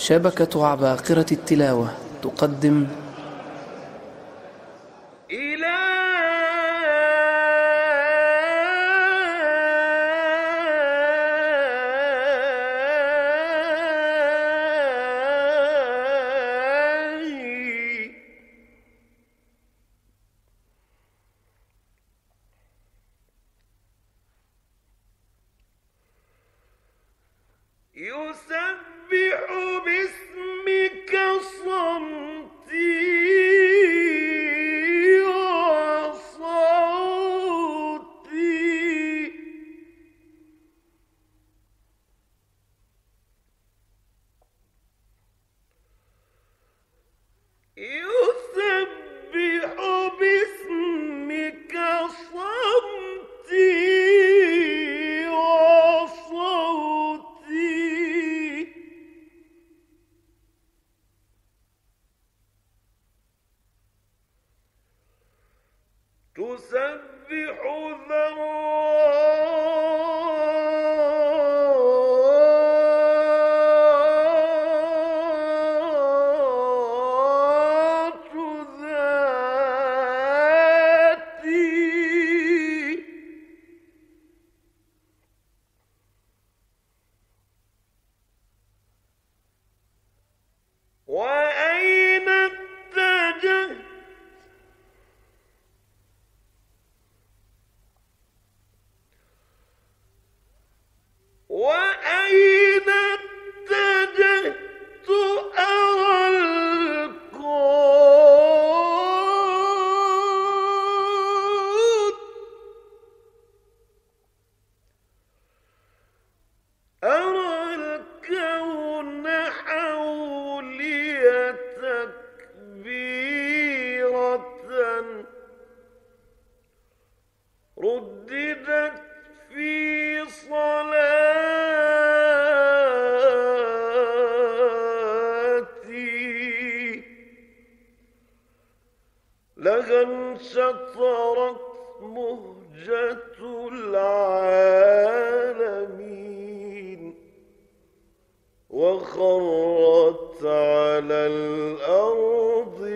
شبكة عباقرة التلاوة تقدم إلهي. يسبح تسبح ذرات رددت في صلاتي. لها انشطرت مهجة العالمين وخرت على الأرض